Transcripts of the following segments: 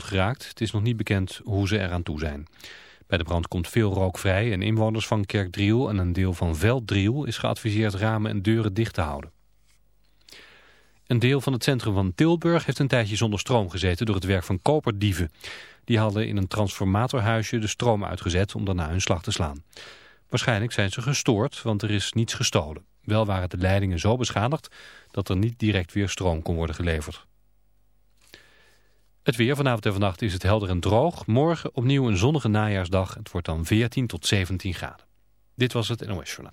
geraakt. Het is nog niet bekend hoe ze eraan toe zijn. Bij de brand komt veel rook vrij en inwoners van Kerkdriel en een deel van Velddriel is geadviseerd ramen en deuren dicht te houden. Een deel van het centrum van Tilburg heeft een tijdje zonder stroom gezeten door het werk van koperdieven. Die hadden in een transformatorhuisje de stroom uitgezet om daarna hun slag te slaan. Waarschijnlijk zijn ze gestoord, want er is niets gestolen. Wel waren de leidingen zo beschadigd dat er niet direct weer stroom kon worden geleverd. Het weer vanavond en vannacht is het helder en droog. Morgen opnieuw een zonnige najaarsdag. Het wordt dan 14 tot 17 graden. Dit was het NOS Journaal.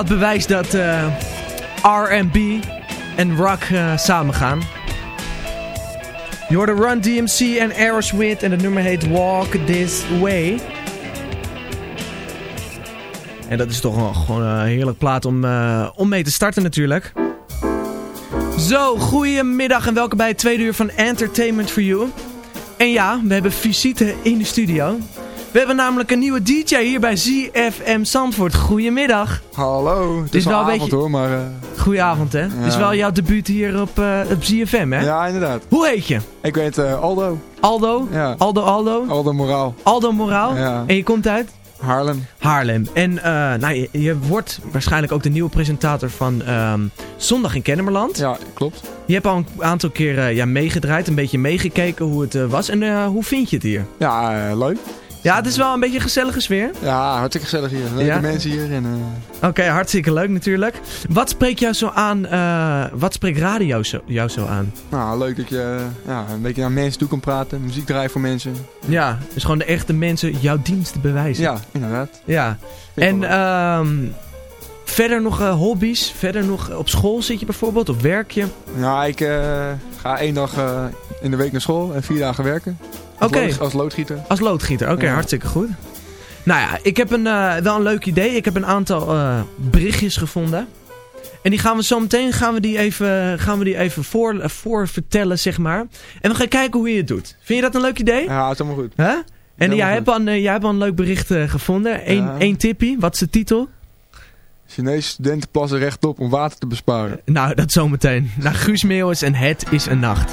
Het bewijs dat eh, R&B en rock eh, samengaan. Je hoorde Run DMC en Aerosmith en het nummer heet Walk This Way. En dat is toch wel gewoon een heerlijk plaat om, eh, om mee te starten natuurlijk. Zo, goedemiddag en welkom bij het tweede uur van Entertainment for You. En ja, we hebben visite in de studio. We hebben namelijk een nieuwe DJ hier bij ZFM Zandvoort. Goedemiddag. Hallo, het is wel avond beetje- hoor, maar... eh, Goedenavond hè. Het is wel jouw debuut hier op, eh, op ZFM hè. ja, inderdaad. Hoe heet je? Ik weet eh, Aldo. Aldo? Ja. Aldo Aldo? Aldo Moraal. Aldo Moraal? Ja. En je komt uit? Haarlem. Haarlem. En nou, je, je wordt waarschijnlijk ook de nieuwe presentator van ehm, Zondag in Kennemerland. Ja, klopt. Je hebt al een aantal keer ja, meegedraaid, een beetje meegekeken hoe het was. En hoe vind je het hier? Ja, leuk. Ja, het is wel een beetje een gezellige sfeer. Ja, hartstikke gezellig hier. Leuke Ja? mensen hier. En, eh, Oké, hartstikke leuk natuurlijk. Wat spreekt jou zo aan? eh, wat spreekt radio zo, jou zo aan? nou, leuk dat je eh, ja, een beetje naar mensen toe kan praten. Muziek draaien voor mensen. Ja, dus gewoon de echte mensen jouw diensten bewijzen. Ja, inderdaad. Ja. En ehm, verder nog hobby's? Verder nog op school zit je bijvoorbeeld? Of werk je? Ja, ik ga één dag in de week naar school en vier dagen werken. Lood- als loodgieter. Als loodgieter, oké, Ja. hartstikke goed. Nou ja, ik heb een, eh, wel een leuk idee. Ik heb een aantal eh, berichtjes gevonden. En die gaan we zo meteen gaan we die even, gaan we die even voor, eh, voor vertellen, zeg maar. En we gaan kijken hoe je het doet. Vind je dat een leuk idee? Ja, het is allemaal goed. Huh? En Helemaal jij goed. hebt, al een, jij hebt al een leuk bericht gevonden. Eén Ja. één tippie. Wat is de titel? Chinese studenten plassen rechtop om water te besparen. Nou, dat zometeen. Naar Guus Meeuwis en Het is een Nacht.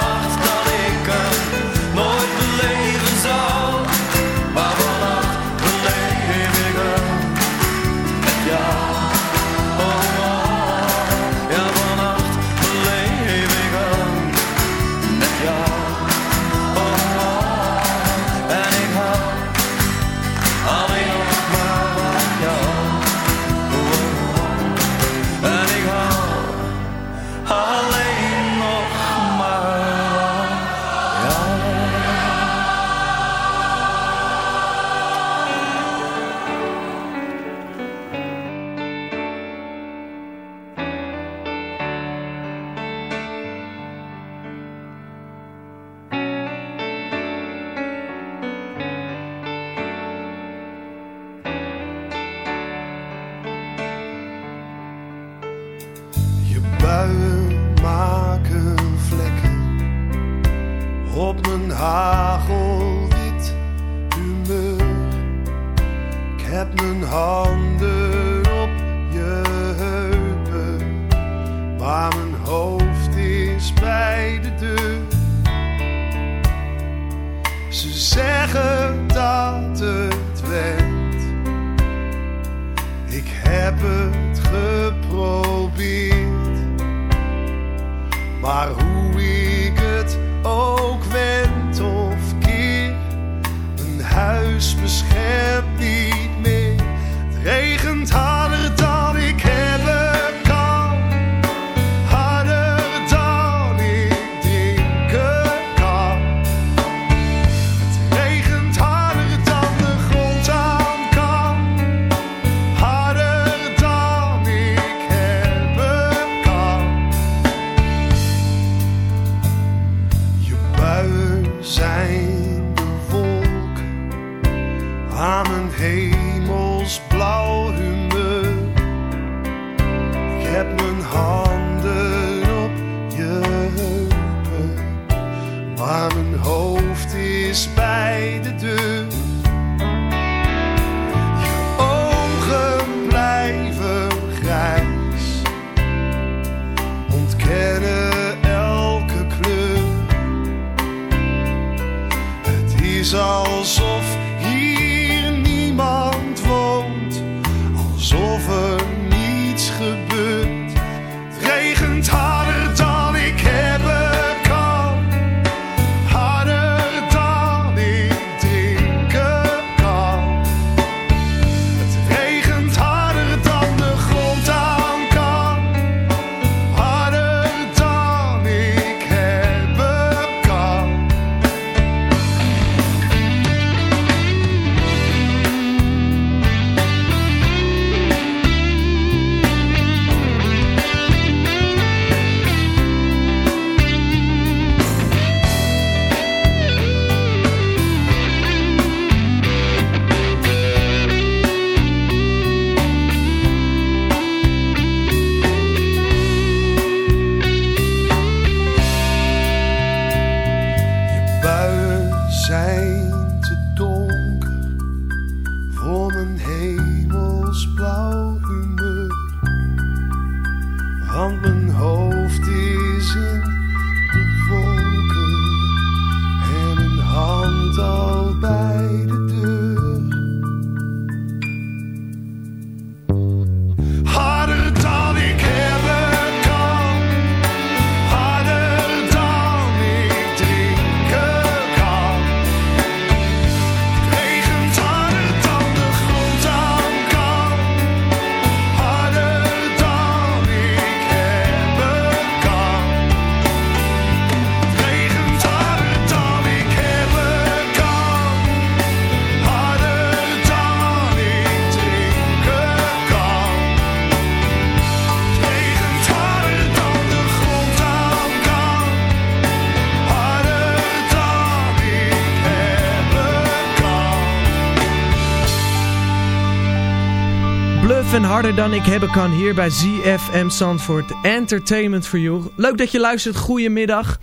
harder dan ik hebben kan hier bij ZFM Zandvoort. Entertainment for you. Leuk dat je luistert. Goedemiddag.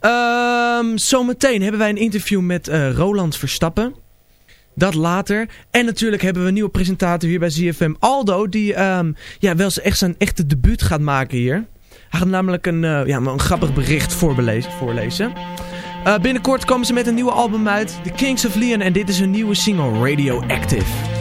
Um, zometeen hebben wij een interview met eh, Roland Verstappen. Dat later. En natuurlijk hebben we een nieuwe presentator hier bij ZFM. Aldo, die ehm, ja, wel eens echt zijn echte debuut gaat maken hier. Hij gaat namelijk een, eh, ja, een grappig bericht voorlezen. Eh, binnenkort komen ze met een nieuwe album uit. The Kings of Leon. En dit is hun nieuwe single Radioactive.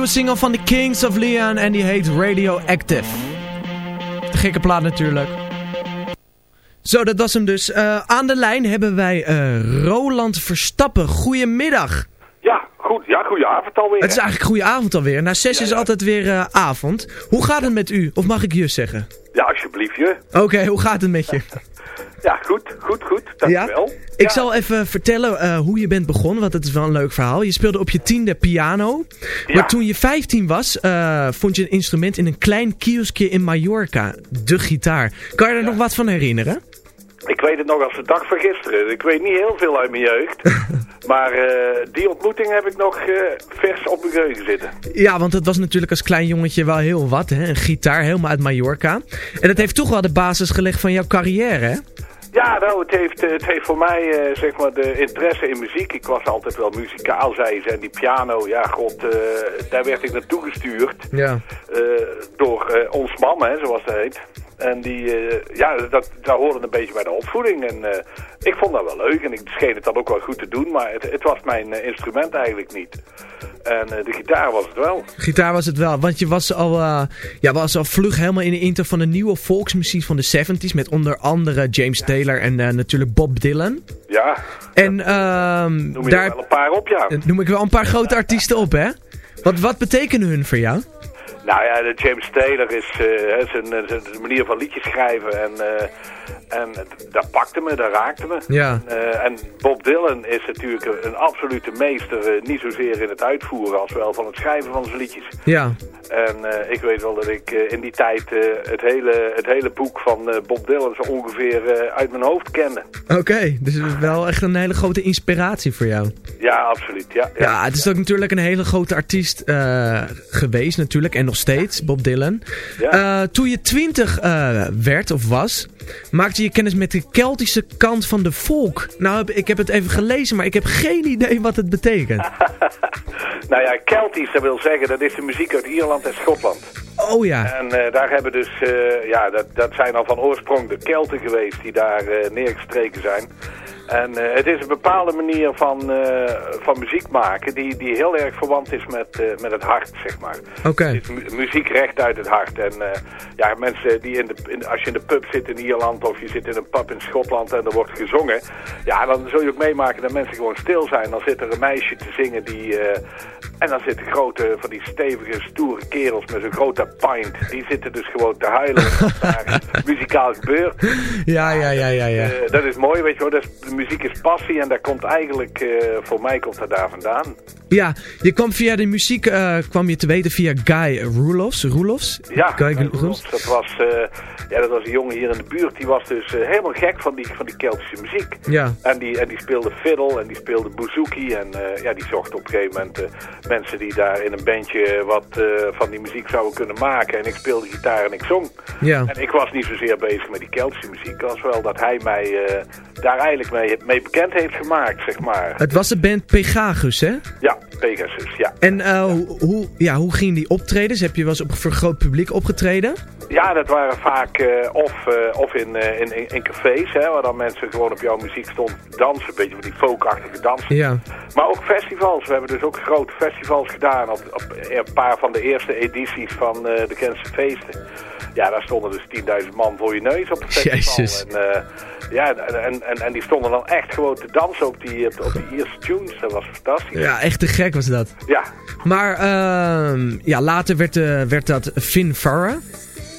Nieuwe single van The Kings of Leon en die heet Radioactive. De gekke plaat natuurlijk. Zo, dat was hem dus. Eh, aan de lijn hebben wij eh, Roland Verstappen. Goedemiddag. Ja, goed. Ja, goeie avond alweer. Het is eigenlijk goede avond alweer. Na zes Ja, is ja. altijd weer eh, avond. Hoe gaat het met u? Of mag ik je zeggen? Ja, alsjeblieft je. Oké, hoe gaat het met je? Ja, goed, goed, goed. Dankjewel. Ik zal even vertellen eh, hoe je bent begonnen, want het is wel een leuk verhaal. Je speelde op je tiende piano. Maar toen je 15 was, eh, vond je een instrument in een klein kioskje in Mallorca. De gitaar. Kan je er nog wat van herinneren? Ik weet het nog als de dag van gisteren. Ik weet niet heel veel uit mijn jeugd. maar eh, die ontmoeting heb ik nog vers op mijn geheugen zitten. Ja, want het was natuurlijk als klein jongetje wel heel wat. Hè? Een gitaar, helemaal uit Mallorca. En dat heeft toch wel de basis gelegd van jouw carrière, hè? Ja, nou, het heeft, eh, het heeft voor mij, eh, zeg maar, de interesse in muziek. Ik was altijd wel muzikaal, zei ze. En die piano, ja, god, eh, daar werd ik naartoe gestuurd. Ja. door ons mam, hè, zoals dat heet. En die, eh, ja, dat, dat hoorde een beetje bij de opvoeding. En eh, ik vond dat wel leuk en ik scheen het dan ook wel goed te doen. Maar het, het was mijn eh, instrument eigenlijk niet. En de gitaar was het wel. Gitaar was het wel, want je was al, ja, was al vlug helemaal in de intro van de nieuwe volksmuziek van de 70s. Met onder andere James Taylor en natuurlijk Bob Dylan. Ja, En ehm, noem je daar wel een paar op, ja. noem ik wel een paar grote artiesten op, hè? Wat, wat betekenen hun voor jou? Nou ja, James Taylor is hè, zijn, eh, zijn manier van liedjes schrijven en, eh, en dat pakte me, dat raakte me. Ja. Eh, en Bob Dylan is natuurlijk een, een absolute meester, eh, niet zozeer in het uitvoeren als wel van het schrijven van zijn liedjes. Ja. En eh, ik weet wel dat ik in die tijd het, hele, het hele boek van Bob Dylan zo ongeveer uit mijn hoofd kende. Oké, dus het is wel echt een hele grote inspiratie voor jou. Ja, absoluut. Ja, ja. Ja, het is ook natuurlijk een hele grote artiest geweest natuurlijk. En nog steeds, Bob Dylan. Ja. Toen je twintig werd of was, maakte je kennis met de Keltische kant van de volk. Nou, ik heb het even gelezen, maar ik heb geen idee wat het betekent. Nou ja, Keltisch, dat wil zeggen, dat is de muziek uit Ierland en Schotland. Oh ja, En eh, daar hebben dus, eh, ja, dat, dat zijn al van oorsprong de Kelten geweest die daar eh, neergestreken zijn. En eh, het is een bepaalde manier van, eh, van muziek maken die, die heel erg verwant is met, eh, met het hart, zeg maar. oké. Het is mu- muziek recht uit het hart. En ja, mensen die in de, in, als je in de pub zit in Ierland of je zit in een pub in Schotland en er wordt gezongen. Ja, dan zul je ook meemaken dat mensen gewoon stil zijn. Dan zit er een meisje te zingen die... en dan zitten grote, van die stevige, stoere kerels met zo'n grote pint. Die zitten dus gewoon te huilen daar muzikaal gebeurt. Ja, ja, ja, ja, ja. Eh, dat is mooi, weet je wel. Dat is, de muziek is passie en dat komt eigenlijk, eh, voor mij komt dat daar vandaan. Ja, je kwam via de muziek, eh, kwam je te weten via Guy Roelofs. Roelofs? Ja, Guy Roelofs. Dat was, ja, dat was een jongen hier in de buurt. Die was dus helemaal gek van die, van die Keltische muziek. Ja. En die, en die speelde fiddle en die speelde bouzouki. En ja, die zocht op een gegeven moment mensen die daar in een bandje wat eh, van die muziek zouden kunnen maken. En ik speelde gitaar en ik zong. Ja. En ik was niet zozeer bezig met die Keltische muziek. Als wel dat hij mij eh, daar eigenlijk mee, mee bekend heeft gemaakt, zeg maar. Het was de band Pegasus, hè? Ja, Pegasus, ja. En eh, hoe, hoe, ja, hoe gingen die optredens? Heb je wel eens op voor groot publiek opgetreden? Ja, dat waren vaak eh, of, eh, of in, eh, in, in, cafés, hè, waar dan mensen gewoon op jouw muziek stonden dansen. Een beetje van die folkachtige dansen. Ja. Maar ook festivals. We hebben dus ook grote festivals gedaan op, op een paar van de eerste edities van eh, de Kentse feesten. Ja, daar stonden dus 10.000 man voor je neus op het festival. Jezus. En, eh, ja, en, en, en die stonden dan echt gewoon te dansen op die, op die eerste tunes. Dat was fantastisch. Ja, echt te gek was dat. Ja, Maar ehm, ja, later werd, eh, werd dat Finn Farah.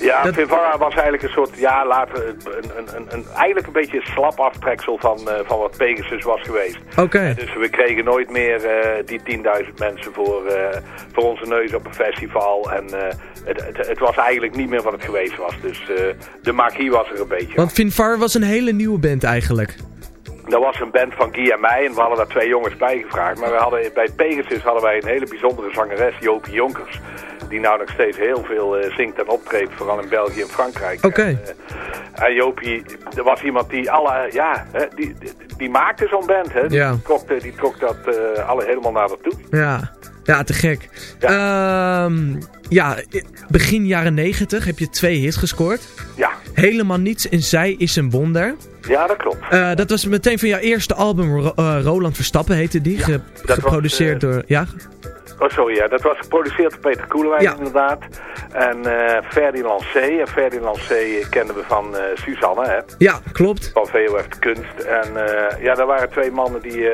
Ja, Dat- Vivara was eigenlijk een soort, ja, later een, een, een, een, eigenlijk een beetje een slap aftreksel van, eh, van wat Pegasus was geweest. Oké. Dus we kregen nooit meer eh, die 10.000 mensen voor, eh, voor onze neus op een festival. En eh, het, het, het was eigenlijk niet meer wat het geweest was. Dus eh, de magie was er een beetje. Want Finn Farah was een hele nieuwe band eigenlijk. Dat was een band van Guy en mij en we hadden daar twee jongens bij gevraagd. Maar we hadden, bij Pegasus hadden wij een hele bijzondere zangeres, Jopie Jonkers. Die nou nog steeds heel veel eh, zingt en optreedt, vooral in België en Frankrijk. Oké. En, eh, en Jopie, er was iemand die alle, ja, hè, die, die, die maakte zo'n band. Hè. Die, Ja. trok, eh, die trok dat eh, alle helemaal naar toe. Ja, ja te gek. Ehm, ja, begin jaren 90 heb je twee hits gescoord. Ja, Helemaal niets en zij is een wonder. ja dat klopt. Eh, dat was meteen van jouw eerste album, Ro- eh, Roland Verstappen heette die. ge- was, geproduceerd eh, door... Ja? Oh, sorry, ja. Dat was geproduceerd door Peter Koelewijn Ja. inderdaad. En eh Ferdinand C. En Ferdinand C. kennen we van eh, Suzanne, hè. Ja, klopt. Van VOF de Kunst. En eh, ja, daar waren twee mannen die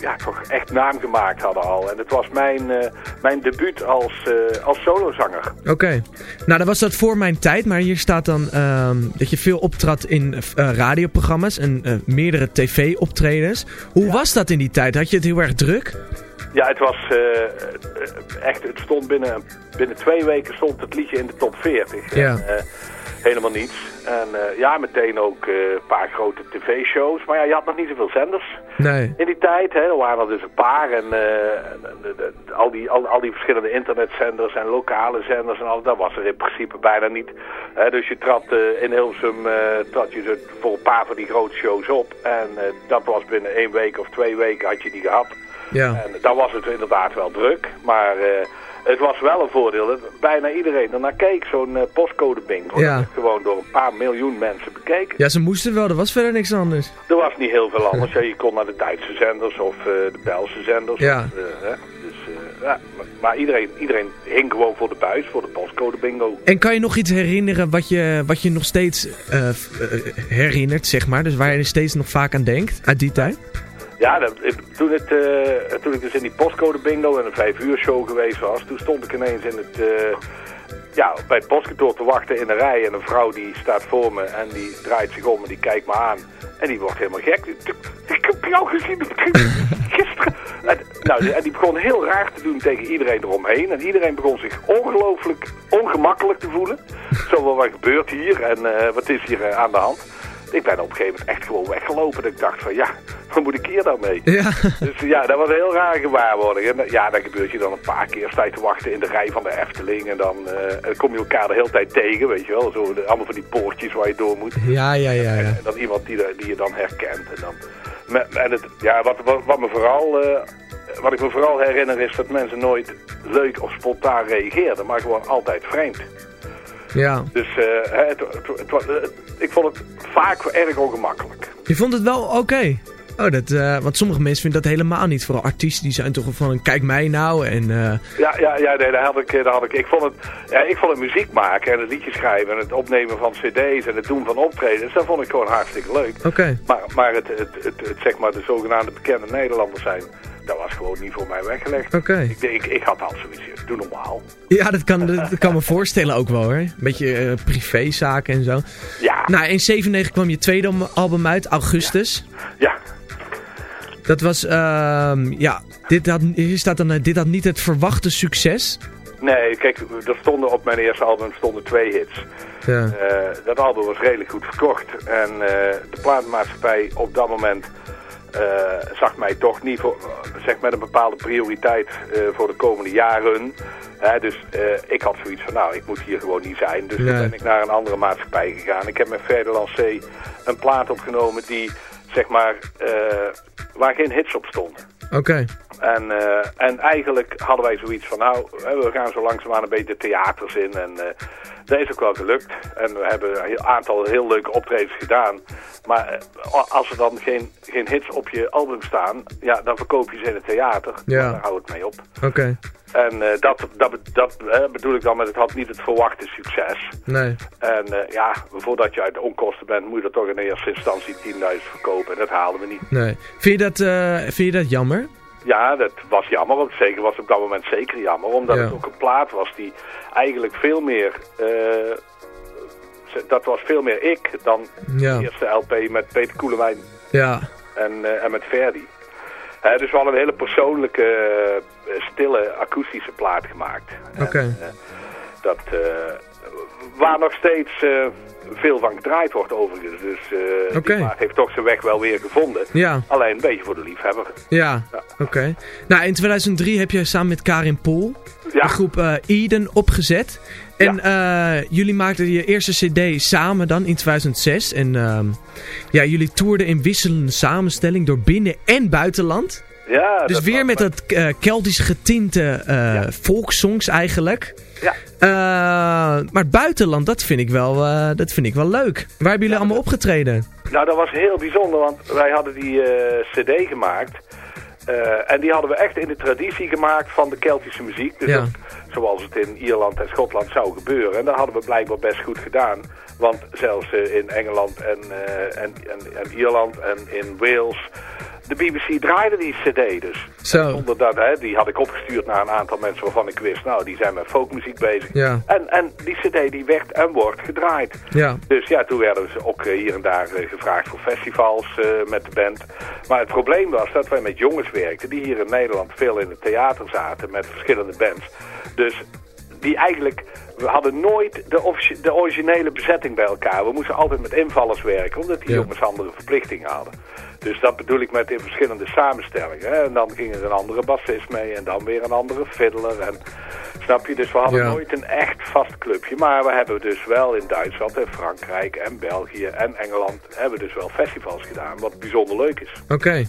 ja, toch echt naam gemaakt hadden al. En het was mijn, mijn debuut als, als solozanger. Oké. Nou, dan was dat voor mijn tijd, maar hier staat dan ehm, dat je veel optrad in radioprogramma's en meerdere tv-optredens. Hoe was dat in die tijd? Had je het heel erg druk? Ja, het was eh, eh, echt, het stond binnen, binnen twee weken stond het liedje in de top 40. Ja. En, eh, helemaal niets. En ja, meteen ook een paar grote tv-shows. Maar ja, je had nog niet zoveel zenders Nee. in die tijd. Hè. Er waren er dus een paar. En al, die, al, al die verschillende internetzenders en lokale zenders en al, dat was er in principe bijna niet. Hè, dus je trad in Hilversum trad je voor een paar van die grote shows op. En dat was binnen één week of twee weken had je die gehad. Ja. En dan was het inderdaad wel druk. Maar eh, het was wel een voordeel dat bijna iedereen ernaar keek. Zo'n eh, postcode bingo. Ja. Gewoon door een paar miljoen mensen bekeken. Ja, ze moesten wel. Er was verder niks anders. Er was niet heel veel anders. Ja, je kon naar de Duitse zenders of eh, de Belse zenders. Ja. Of, hè. Dus, ja. Maar, maar iedereen, iedereen hing gewoon voor de buis, voor de postcode bingo. En kan je nog iets herinneren wat je, wat je nog steeds herinnert, zeg maar? Dus waar je steeds nog vaak aan denkt uit die tijd? Ja, toen, het, eh, ik dus in die postcode bingo en een vijf uur show geweest was, toen stond ik ineens in het, eh, ja, bij het postkantoor te wachten in een rij. En een vrouw die staat voor me en die draait zich om en die kijkt me aan. En die wordt helemaal gek. Ik, heb jou gezien gisteren. En, nou, en die begon heel raar te doen tegen iedereen eromheen. En iedereen begon zich ongelooflijk ongemakkelijk te voelen. Zo, wat gebeurt hier en eh, wat is hier aan de hand? Ik ben op een gegeven moment echt gewoon weggelopen. Dat ik dacht van ja, wat moet ik hier dan mee? Ja. Dus ja, dat was een heel rare gewaarwording. En ja, dan gebeurt je dan een paar keer. Sta je te wachten in de rij van de Efteling. En dan eh, kom je elkaar de hele tijd tegen, weet je wel. Zo, de- allemaal van die poortjes waar je door moet. Ja, ja, ja, ja. En dan iemand die, die je dan herkent. En, dan, en het, ja, wat, wat, wat, me vooral, eh, wat ik me vooral herinner is dat mensen nooit leuk of spontaan reageerden. Maar gewoon altijd vreemd. Ja. Dus eh, het, het, het- ik vond het vaak erg ongemakkelijk. Je vond het wel oké? Oh, dat, eh, want sommige mensen vinden dat helemaal niet. Vooral artiesten die zijn toch van, kijk mij nou. En, eh, Ja, ja, ja nee, daar had ik, daar had ik, ik vond het, ja, ik vond het muziek maken en het liedje schrijven en het opnemen van cd's en het doen van optredens, dat vond ik gewoon hartstikke leuk. Oké. Maar, maar het, het, het, het, zeg maar de zogenaamde bekende Nederlanders zijn, dat was gewoon niet voor mij weggelegd. Oké. Ik, ik, ik had al zoiets, doe normaal. Ja, dat kan, dat kan me voorstellen ook wel hoor. Een beetje eh, privézaken en zo. Ja. Nou, in 97 kwam je tweede album uit, Augustus. Ja. Dat was, ehm, ja, dit had, hier staat dan, eh, dit had niet het verwachte succes. Nee, kijk, er stonden op mijn eerste album stonden twee hits. Ja. Eh, dat album was redelijk goed verkocht. En de platenmaatschappij op dat moment eh, zag mij toch niet voor, zeg met een bepaalde prioriteit eh, voor de komende jaren. Hè, dus eh, ik had zoiets van, nou, ik moet hier gewoon niet zijn. Dus Nee. toen ben ik naar een andere maatschappij gegaan. Ik heb met Ferdinand C. een plaat opgenomen die, zeg maar, waar geen hits op stonden. Oké. En, en eigenlijk hadden wij zoiets van, nou, we gaan zo langzaamaan een beetje theaters in. En dat is ook wel gelukt. En we hebben een aantal heel leuke optredens gedaan. Maar eh, als er dan geen, geen hits op je album staan, ja, dan verkoop je ze in het theater. Ja. Daar hou het mee op. Oké. En eh, dat, dat, dat eh, bedoel ik dan met het had niet het verwachte succes. Nee. En ja, voordat je uit de onkosten bent, moet je er toch in eerste instantie 10.000 verkopen. En dat haalden we niet. Nee. Vind je dat, eh, vind je dat jammer? Ja, dat was jammer. Want zeker was op dat moment zeker jammer. Omdat Ja. het ook een plaat was die eigenlijk veel meer... eh, dat was veel meer ik dan Ja. de eerste LP met Peter Koelewijn Ja. en, eh, en met Verdi. Dus we hadden een hele persoonlijke, eh, stille, akoestische plaat gemaakt. Oké. Dat, waar nog steeds eh, veel van gedraaid wordt overigens. Dus eh Oké. die heeft toch zijn weg wel weer gevonden. Ja. Alleen een beetje voor de liefhebber. Ja, oké. Nou, in 2003 heb je samen met Karin Poel Ja. de groep eh, Eden opgezet. En jullie maakten je eerste cd samen dan in 2006. En ehm, ja, jullie toerden in wisselende samenstelling door binnen- en buitenland. Ja, dus dat weer met dat Keltisch getinte volkssongs eigenlijk. Ja. Eh, maar buitenland, dat vind ik wel, eh, dat vind ik wel leuk. Waar hebben jullie allemaal opgetreden? Nou, dat was heel bijzonder, want wij hadden die eh, cd gemaakt. En die hadden we echt in de traditie gemaakt van de Keltische muziek. Dus Ja. zoals het in Ierland en Schotland zou gebeuren. En dat hadden we blijkbaar best goed gedaan. Want zelfs in Engeland en, en, en, en Ierland en in Wales... De BBC draaide die cd dus. Zo. Zonder dat, hè, die had ik opgestuurd naar een aantal mensen waarvan ik wist... nou, die zijn met folkmuziek bezig. Ja. En, en die cd die werd en wordt gedraaid. Ja. Dus ja, toen werden ze ook eh, hier en daar eh, gevraagd voor festivals eh, met de band. Maar het probleem was dat wij met jongens werkten die hier in Nederland veel in het theater zaten met verschillende bands. Dus die eigenlijk, we hadden nooit de, de originele bezetting bij elkaar. We moesten altijd met invallers werken, omdat die Ja. jongens andere verplichtingen hadden. Dus dat bedoel ik met in verschillende samenstellingen. Hè? En dan ging er een andere bassist mee en dan weer een andere fiddler. En, snap je? Dus we hadden Ja. nooit een echt vast clubje. Maar we hebben dus wel in Duitsland en Frankrijk en België en Engeland... hebben we dus wel festivals gedaan, wat bijzonder leuk is. Oké.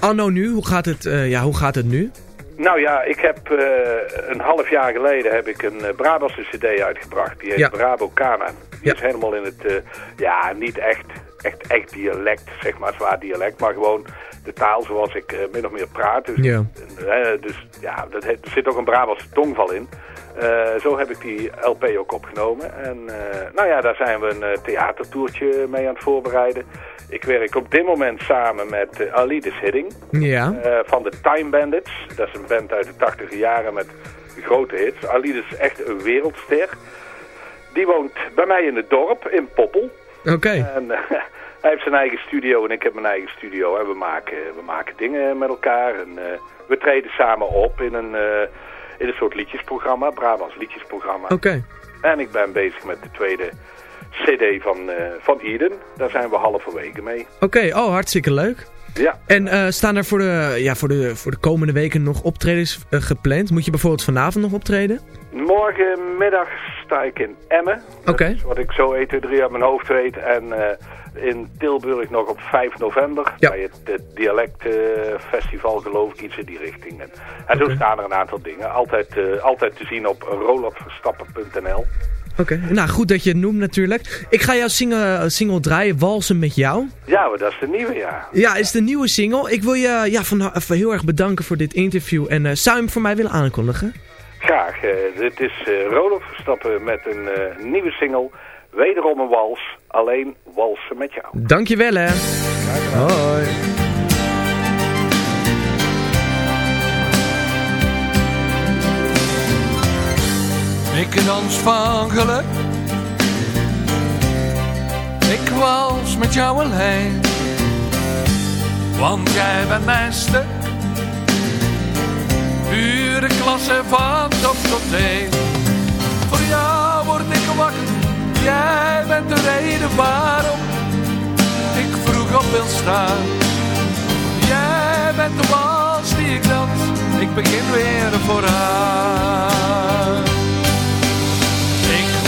Anno nu, hoe gaat het, eh, ja, hoe gaat het nu? Nou ja, ik heb eh, een half jaar geleden heb ik een uh, Brabantse cd uitgebracht. Die heet Ja. Brabo Kana. Die Ja. is helemaal in het, eh, ja, niet echt, echt, echt dialect, zeg maar, zwaar dialect. Maar gewoon de taal zoals ik min of meer praat. Dus, Ja. dus ja, dat er zit ook een Brabantse tongval in. Zo heb ik die LP ook opgenomen. En nou ja, daar zijn we een theatertoertje mee aan het voorbereiden. Ik werk op dit moment samen met uh, Ali de Hidding. Ja. Eh, van de Time Bandits. Dat is een band uit de 80 jaren met grote hits. Ali is echt een wereldster. Die woont bij mij in het dorp, in Poppel. Oké. En eh, hij heeft zijn eigen studio en ik heb mijn eigen studio. En we maken, we maken dingen met elkaar. En eh, we treden samen op in een, eh, in een soort liedjesprogramma. Brabants liedjesprogramma. Oké. En ik ben bezig met de tweede cd van, eh, van Eden. Daar zijn we halverwege mee. Oké, oh, hartstikke leuk. Ja. En eh, staan er voor de, ja, voor, de, voor de komende weken nog optredens eh, gepland? Moet je bijvoorbeeld vanavond nog optreden? Morgenmiddag sta ik in Emmen. Oké. Is wat ik zo 1, 2, 3 uit mijn hoofd weet. En in Tilburg nog op 5 november. Ja. Bij het, het dialectfestival geloof ik iets in die richting. En, en zo staan er een aantal dingen. Altijd, altijd te zien op rolandverstappen.nl. Oké, nou goed dat je het noemt natuurlijk. Ik ga jouw single, single draaien, Walsen met jou. Ja, maar dat is de nieuwe, ja. Ja, is de nieuwe single. Ik wil je ja, van, heel erg bedanken voor dit interview. En eh, zou je hem voor mij willen aankondigen? Graag. eh, dit is eh Roland Verstappen met een eh, nieuwe single. Wederom een wals. Alleen walsen met jou. Dankjewel hè. Hoi. Ik dans van geluk. Ik wals met jou alleen. Want jij bent mijn stuk. Pure klasse van top tot teen. Voor jou word ik wakker. Jij bent de reden waarom ik vroeg op wil staan. Jij bent de wals die ik dans. Ik begin weer vooraan.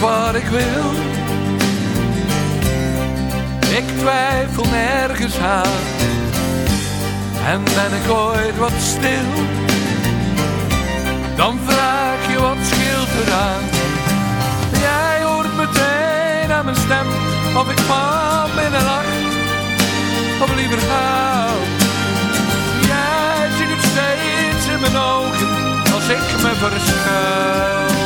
wat ik wil. Ik twijfel nergens aan. En ben ik ooit wat stil, dan vraag je wat scheelt eraan. Jij hoort meteen aan mijn stem, of ik van binnen lach, of liever huil. Jij ziet het steeds in mijn ogen, als ik me verschuil.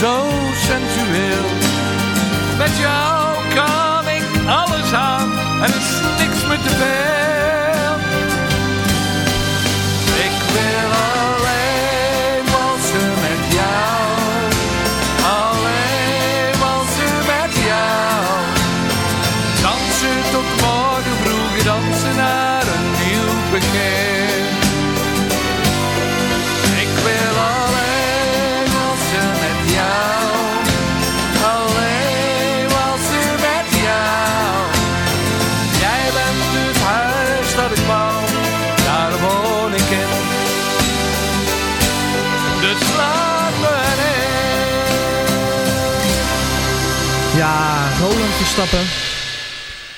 Zo sensueel. Met jou kan ik alles aan en is niks meer te veel.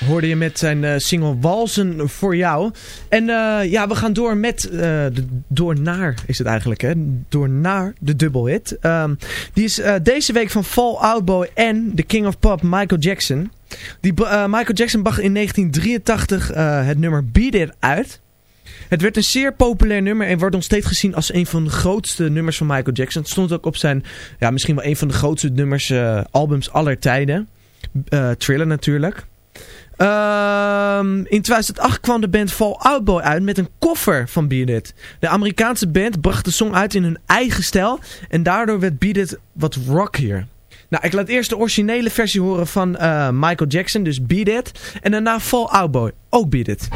Hoorde je met zijn eh, single Walsen voor jou. En eh, ja, we gaan door met... de, door naar is het eigenlijk, hè? Door naar de dubbelhit. Ehm, die is deze week van Fall Out Boy en The King of Pop Michael Jackson. Die, Michael Jackson bracht in 1983 eh, het nummer Beat It uit. Het werd een zeer populair nummer en wordt nog steeds gezien als een van de grootste nummers van Michael Jackson. Het stond ook op zijn, ja, misschien wel een van de grootste nummers, albums aller tijden. Eh, Thriller natuurlijk. Ehm, in 2008 kwam de band Fall Out Boy uit met een koffer van Beat It. De Amerikaanse band bracht de song uit in hun eigen stijl en daardoor werd Beat It wat rockier. Nou, ik laat eerst de originele versie horen van eh, Michael Jackson, dus Beat. En daarna Fall Out Boy, ook Beat.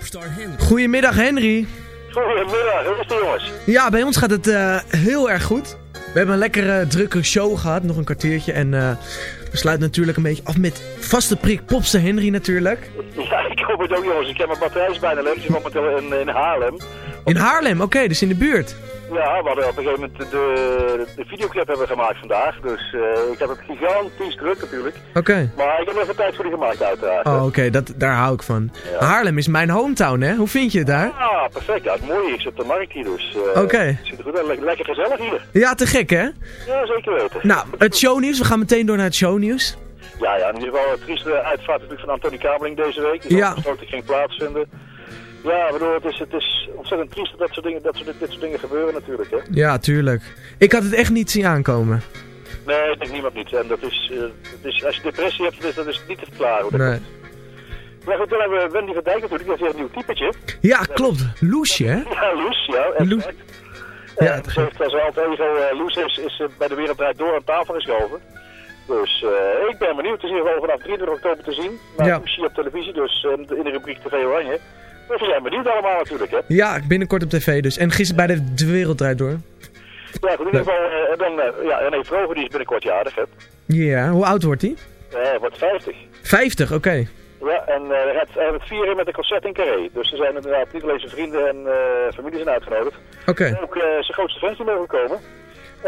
Popstar Henry. Goedemiddag Henry. Goedemiddag, hoe is het jongens? Ja, bij ons gaat het eh, heel erg goed. We hebben een lekkere drukke show gehad, nog een kwartiertje. En eh, we sluiten natuurlijk een beetje af met vaste prik Popste Henry natuurlijk. Ja, ik hoop het ook jongens. Ik heb mijn batterij bijna leeg. Ik zit momenteel in, in Haarlem. In Haarlem, oké, dus in de buurt. Ja, we hadden op een gegeven moment de, de videoclip hebben we gemaakt vandaag. Dus eh, ik heb het gigantisch druk natuurlijk. Oké. Maar ik heb even tijd voor die gemaakt uiteraard. Oh, oké, dat daar hou ik van. Haarlem is mijn hometown, hè? Hoe vind je het daar? Ah, perfect. Ja, het mooie. Ik zit op de markt hier dus. eh, Oké. Het ziet er goed uit. Lekker, gezellig hier. Ja, te gek, hè? Ja, zeker weten. Nou, het shownieuws. We gaan meteen door naar het shownieuws. Ja, ja, in ieder geval het trieste uitvaart natuurlijk van Antonie Kameling deze week. Die Ja. ja. ging plaatsvinden. Ja, ik bedoel, het is, het is ontzettend triest dat, soort dingen, dat soort, dit soort dingen gebeuren natuurlijk, hè. Ja, tuurlijk. Ik had het echt niet zien aankomen. Nee, ik denk niemand niet. En dat is, eh, dat is als je depressie hebt, dat is, dat is niet te verklaren. hoe dat Nee. komt. Maar goed, dan hebben we Wendy van Dijk natuurlijk, dat is weer een nieuw typetje. Ja, klopt. Loesje, hè? Ja, Loes, ja. Loes. Ja, ze heeft als ego eh, Loes is, is eh, bij de Wereld Draait Door aan tafel geschoven. Dus eh, ik ben benieuwd. Het is in ieder geval vanaf 23 oktober te zien. Maar Ja. Loesje op televisie, dus in de rubriek TV Oranje. Dus we zijn benieuwd allemaal natuurlijk, hè. Ja, binnenkort op tv dus. En gisteren bij de, de Wereld Draait Door. Ja, goed, in ieder geval, eh, dan, eh, ja, René Vroger, die is binnenkort jarig, hè. Ja, hoe oud wordt hij? Eh, Hij wordt 50. 50, oké. Ja, en eh, hij gaat het vieren met een concert in Carré. Dus er zijn inderdaad niet alleen zijn vrienden en familie zijn uitgenodigd. Oké. En ook zijn grootste fans die mogen komen.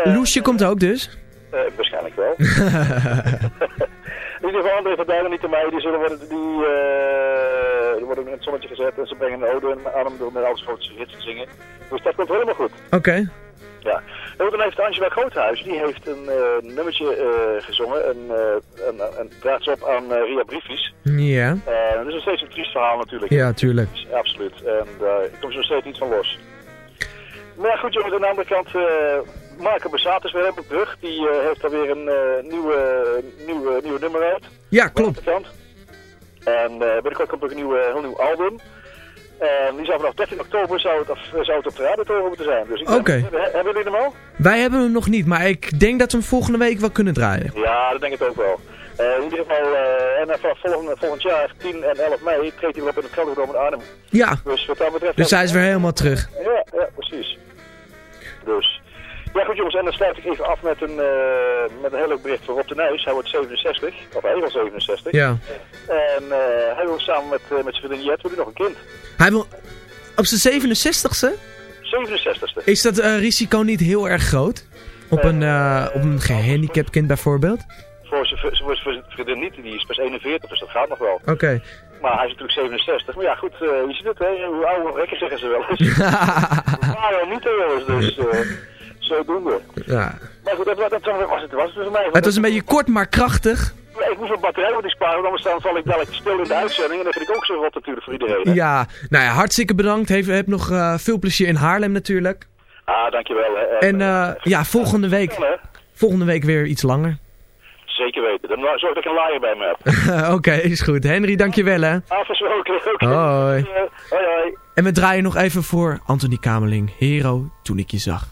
Loesje komt ook dus. waarschijnlijk wel. in ieder geval André van Duinen, niet te mij, die zullen worden, die, eh, die worden in het zonnetje gezet en ze brengen een ode aan hem door met al zijn grootste hits te zingen. Dus dat komt helemaal goed. Oké. Ja. En dan heeft Angela Groothuis, die heeft een eh, nummertje eh, gezongen en, en, draagt ze op aan Ria Briefjes. Ja. Eh, dat is nog steeds een triest verhaal natuurlijk. Ja, tuurlijk. Dus, absoluut. En daar komt ze nog steeds niet van los. Maar goed jongens, aan de andere kant, Marco Besatis weer op terug. Die eh, heeft alweer een eh, nieuwe. Ja, klopt. En eh, binnenkort komt ook een nieuw, heel nieuw album. En die zou vanaf 13 oktober zou het, zou het op de radiotoren moeten zijn. Dus ik denk- Oké. Hebben, jullie hem al? Wij hebben hem nog niet, maar ik denk dat we hem volgende week wel kunnen draaien. Ja, dat denk ik ook wel. Eh, in ieder geval, eh, en vanaf volgend, volgend jaar, 10 en 11 mei, treedt hij weer op in het Gelderdoom in Arnhem. Ja. Dus wat dat betreft... Dus hij is weer helemaal terug. Ja, ja, precies. Dus. Ja goed jongens, en dan sluit ik even af met een, eh, met een heel leuk bericht voor Rob de Nijs. Hij wordt 67, of hij was 67. Ja. En eh, hij wil samen met, eh, met zijn vriendin Jet, nog een kind. Hij wil... Op zijn 67ste? 67ste. Is dat risico niet heel erg groot? Op een, op een gehandicapt kind bijvoorbeeld? Voor zijn, voor zijn vriendin niet, die is pas 41, dus dat gaat nog wel. Oké. Maar hij is natuurlijk 67. Maar ja, goed, je ziet het, hè. Hoe oude rekken zeggen ze wel eens. Maar niet, hè, jongens. Dus zodoende. Ja. Maar goed, dat, dat, dat was het. Was het dus mij. Het was een beetje kort, maar krachtig. Ik moest mijn batterij wat sparen, want anders dan val ik dadelijk stil in de uitzending. En dat vind ik ook zo rot natuurlijk voor iedereen. hè. Ja, nou ja, hartstikke bedankt. Heb, heb nog eh, veel plezier in Haarlem natuurlijk. Ah, dankjewel. Hè. En eh, ja, volgende week, volgende week weer iets langer. Zeker weten. Dan zorg dat ik een laaier bij me heb. Oké, is goed. Henry, dankjewel hè. Afgesproken. Oké. Hoi. Eh, hoi, hoi. En we draaien nog even voor Anthony Kamerling. Hero, toen ik je zag.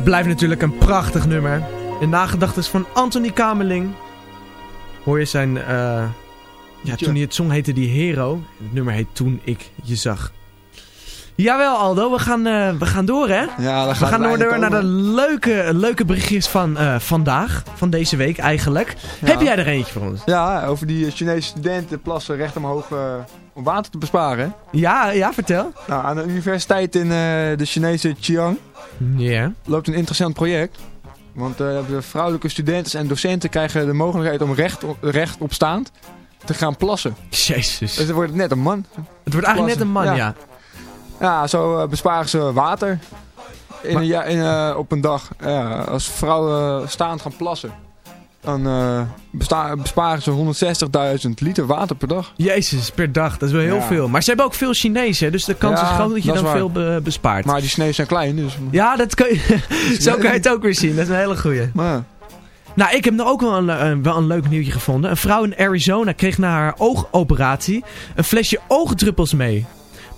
Het blijft natuurlijk een prachtig nummer. In nagedachtenis van Anthony Kamerling. Hoor je zijn... eh, ja, toen hij het zong heette die Hero. Het nummer heet Toen ik je zag. Jawel Aldo, we gaan, eh, we gaan door hè? Ja, we gaan door, door naar de leuke, leuke berichtjes van eh, vandaag. Van deze week eigenlijk. Heb jij er eentje voor ons? Ja, over die Chinese studenten plassen recht omhoog om water te besparen. Ja, ja, vertel. Nou, aan de universiteit in de Chinese Chiang Ja. loopt een interessant project. Want eh, de vrouwelijke studenten en docenten krijgen de mogelijkheid om recht, recht opstaand te gaan plassen. Jezus. Dus dan wordt het net een man. Het wordt eigenlijk net een man, ja. Ja, zo eh, besparen ze water in Maar- een, in, eh, op een dag. Ja, als vrouwen staand gaan plassen, dan eh, besta- besparen ze 160.000 liter water per dag. Jezus, per dag. Dat is wel heel Ja. veel. Maar ze hebben ook veel Chinezen, dus de kans Ja, is groot dat je dat dan waar. veel be- bespaart. Maar die Chinezen zijn klein, dus... Ja, dat kun je, zo kan je het ook weer zien. Dat is een hele goeie. Maar, Nou, ik heb nog ook wel een, eh, wel een leuk nieuwtje gevonden. Een vrouw in Arizona kreeg na haar oogoperatie een flesje oogdruppels mee.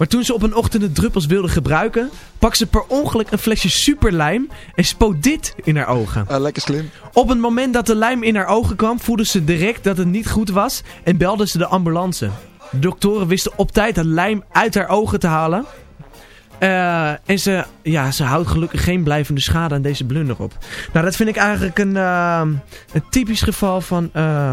Maar toen ze op een ochtend de druppels wilde gebruiken, pakte ze per ongeluk een flesje superlijm en spoot dit in haar ogen. eh, lekker slim. Op het moment dat de lijm in haar ogen kwam, voelde ze direct dat het niet goed was en belde ze de ambulance. De doktoren wisten op tijd de lijm uit haar ogen te halen. Eh, en ze, ja, ze houdt gelukkig geen blijvende schade aan deze blunder op. Nou, dat vind ik eigenlijk een, eh, een typisch geval van eh,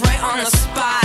Right on the spot.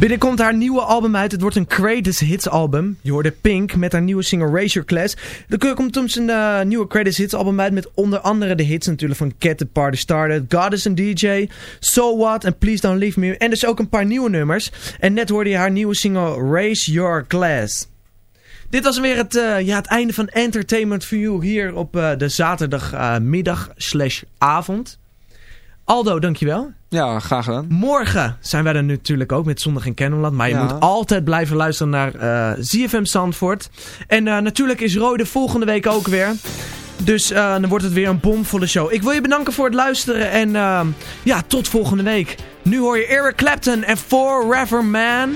Binnenkomt haar nieuwe album uit. Het wordt een Greatest Hits album. Je hoorde Pink met haar nieuwe single Raise Your Class. De komt soms een uh, eh, nieuwe Greatest Hits album uit. Met onder andere de hits natuurlijk van Cat the Party Started. God is A DJ. So What en Please Don't Leave Me. En dus ook een paar nieuwe nummers. En net hoorde je haar nieuwe single Raise Your Class. Dit was weer het, eh, ja, het einde van Entertainment for You hier op uh, de zaterdagmiddag slash avond. Aldo, dankjewel. Ja, graag gedaan. Morgen zijn wij er natuurlijk ook met Zondag in Kennenland. Maar je moet altijd blijven luisteren naar eh, uh, ZFM Zandvoort. En eh, natuurlijk is Rode volgende week ook weer. Dus eh, dan wordt het weer een bomvolle show. Ik wil je bedanken voor het luisteren. En ja, tot volgende week. Nu hoor je Eric Clapton en Forever Man.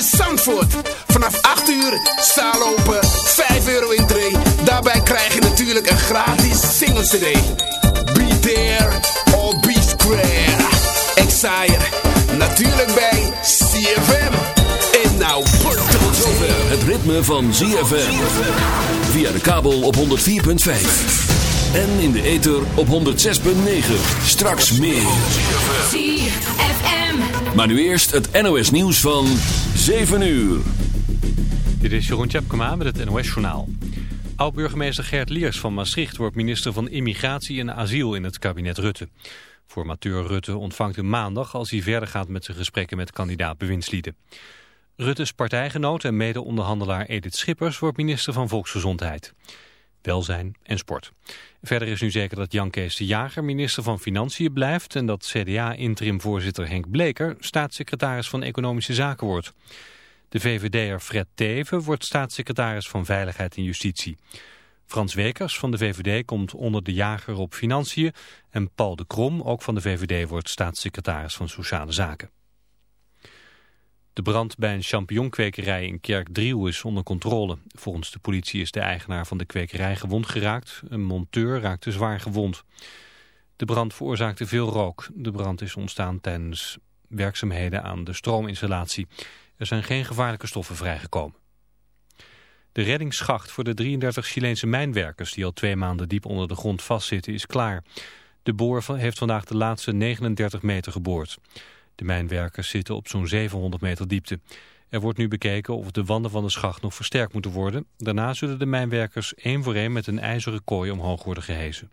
in Zandvoort. Vanaf 8 uur, zaallopen, 5 euro in intree. Daarbij krijg je natuurlijk een gratis single cd. Be there or be square. Exire natuurlijk bij CFM. En nou, tot zover. Het ritme van ZFM. Via de kabel op 104.5. En in de ether op 106.9. Straks meer. ZFM. Maar nu eerst het NOS nieuws van 7 uur. Dit is Jeroen Tjepkema met het NOS Journaal. Oud-burgemeester Gert Liers van Maastricht wordt minister van Immigratie en Asiel in het kabinet Rutte. Formateur Rutte ontvangt hem maandag als hij verder gaat met zijn gesprekken met kandidaat bewindslieden. Rutte's partijgenoot en mede-onderhandelaar Edith Schippers wordt minister van Volksgezondheid, Welzijn en Sport. Verder is nu zeker dat Jan Kees de Jager minister van Financiën blijft en dat CDA-interim-voorzitter Henk Bleker staatssecretaris van Economische Zaken wordt. De VVD'er Fred Teven wordt staatssecretaris van Veiligheid en Justitie. Frans Wekers van de VVD komt onder de jager op Financiën en Paul de Krom, ook van de VVD, wordt staatssecretaris van Sociale Zaken. De brand bij een champignonkwekerij in Kerkdriel is onder controle. Volgens de politie is de eigenaar van de kwekerij gewond geraakt. Een monteur raakte zwaar gewond. De brand veroorzaakte veel rook. De brand is ontstaan tijdens werkzaamheden aan de stroominstallatie. Er zijn geen gevaarlijke stoffen vrijgekomen. De reddingsschacht voor de 33 Chileense mijnwerkers die al twee maanden diep onder de grond vastzitten is klaar. De boor heeft vandaag de laatste 39 meter geboord. De mijnwerkers zitten op zo'n 700 meter diepte. Er wordt nu bekeken of de wanden van de schacht nog versterkt moeten worden. Daarna zullen de mijnwerkers één voor één met een ijzeren kooi omhoog worden gehezen.